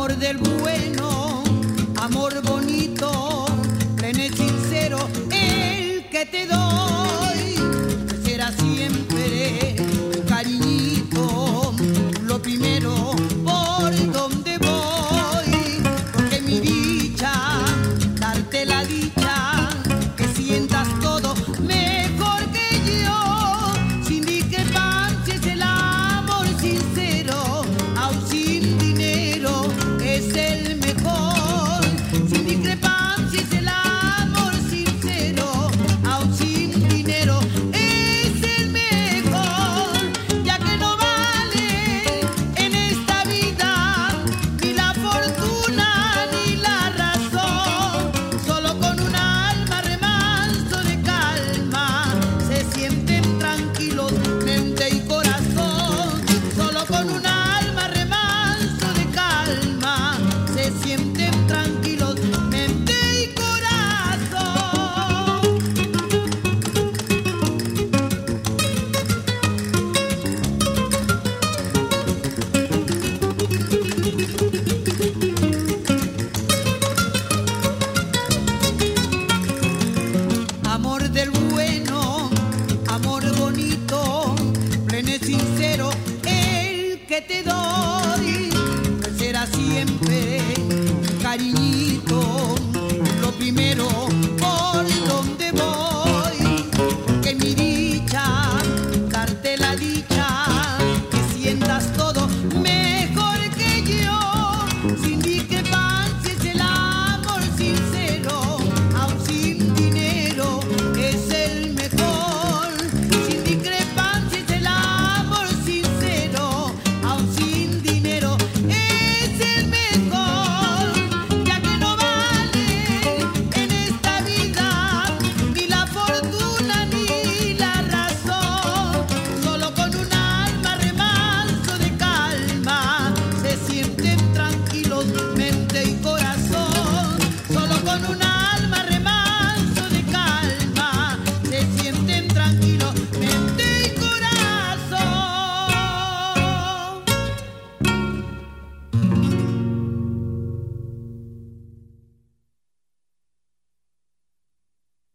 مر بنی تین کم quiero el que te doy será siempre cariño